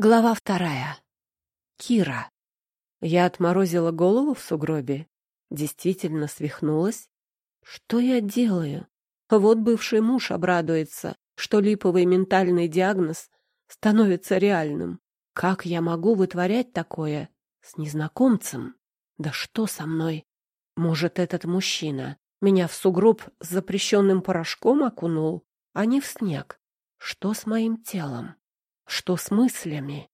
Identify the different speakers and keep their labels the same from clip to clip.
Speaker 1: Глава вторая. Кира. Я отморозила голову в сугробе. Действительно свихнулась. Что я делаю? Вот бывший муж обрадуется, что липовый ментальный диагноз становится реальным. Как я могу вытворять такое с незнакомцем? Да что со мной? Может, этот мужчина меня в сугроб с запрещенным порошком окунул, а не в снег? Что с моим телом? Что с мыслями?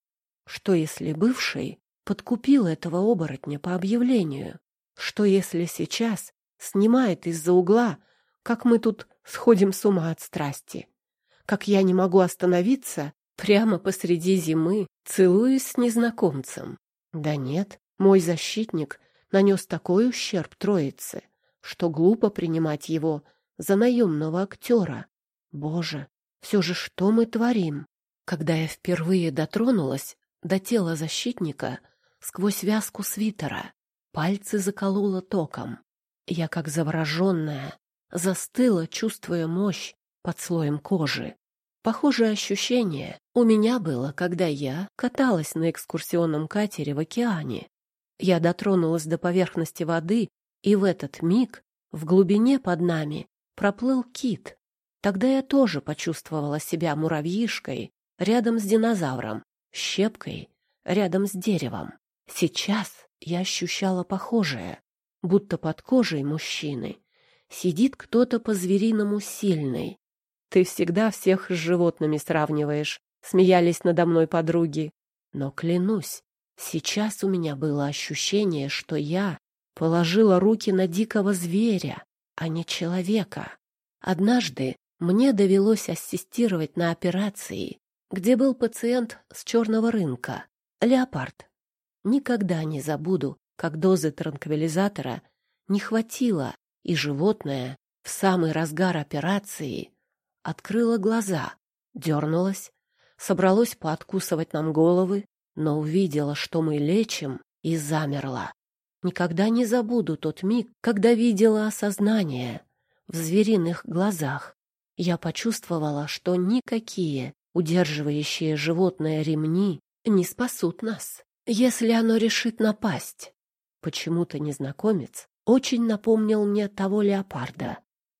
Speaker 1: Что если бывший подкупил этого оборотня по объявлению? Что если сейчас снимает из-за угла, как мы тут сходим с ума от страсти? Как я не могу остановиться прямо посреди зимы, целуясь с незнакомцем? Да нет, мой защитник нанес такой ущерб троице, что глупо принимать его за наемного актера. Боже, все же что мы творим? Когда я впервые дотронулась до тела защитника сквозь вязку свитера, пальцы закололо током. Я, как завороженная, застыла, чувствуя мощь под слоем кожи. Похожее ощущение у меня было, когда я каталась на экскурсионном катере в океане. Я дотронулась до поверхности воды, и в этот миг в глубине под нами проплыл кит. Тогда я тоже почувствовала себя муравьишкой рядом с динозавром, щепкой рядом с деревом. Сейчас я ощущала похожее, будто под кожей мужчины сидит кто-то по-звериному сильный. Ты всегда всех с животными сравниваешь, смеялись надо мной подруги. Но клянусь, сейчас у меня было ощущение, что я положила руки на дикого зверя, а не человека. Однажды мне довелось ассистировать на операции, где был пациент с черного рынка, леопард. Никогда не забуду, как дозы транквилизатора не хватило, и животное в самый разгар операции открыло глаза, дернулось, собралось пооткусывать нам головы, но увидела, что мы лечим, и замерла. Никогда не забуду тот миг, когда видела осознание в звериных глазах. Я почувствовала, что никакие Удерживающие животное ремни не спасут нас, если оно решит напасть. Почему-то незнакомец очень напомнил мне того леопарда.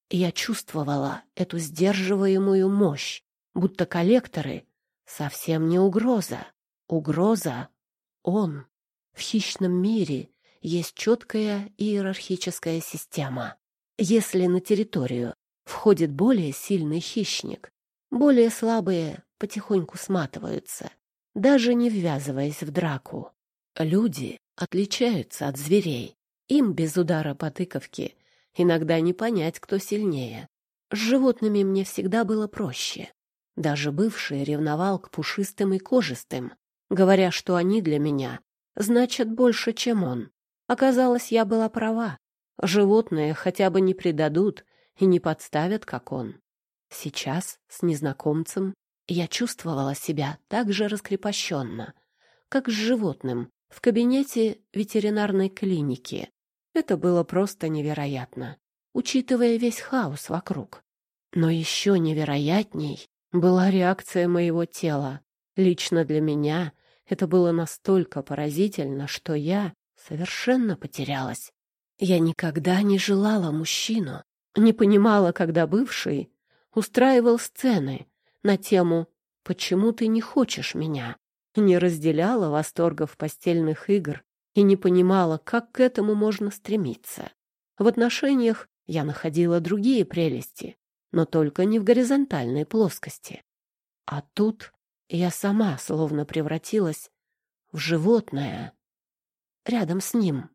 Speaker 1: Я чувствовала эту сдерживаемую мощь, будто коллекторы совсем не угроза. Угроза — он. В хищном мире есть четкая иерархическая система. Если на территорию входит более сильный хищник, более слабые потихоньку сматываются, даже не ввязываясь в драку. Люди отличаются от зверей. Им без удара по тыковке иногда не понять, кто сильнее. С животными мне всегда было проще. Даже бывший ревновал к пушистым и кожистым, говоря, что они для меня значат больше, чем он. Оказалось, я была права. Животные хотя бы не предадут и не подставят, как он. Сейчас с незнакомцем я чувствовала себя так же раскрепощенно, как с животным в кабинете ветеринарной клиники. Это было просто невероятно, учитывая весь хаос вокруг. Но еще невероятней была реакция моего тела. Лично для меня это было настолько поразительно, что я совершенно потерялась. Я никогда не желала мужчину, не понимала, когда бывший устраивал сцены на тему «Почему ты не хочешь меня?» не разделяла восторгов постельных игр и не понимала, как к этому можно стремиться. В отношениях я находила другие прелести, но только не в горизонтальной плоскости. А тут я сама словно превратилась в животное рядом с ним.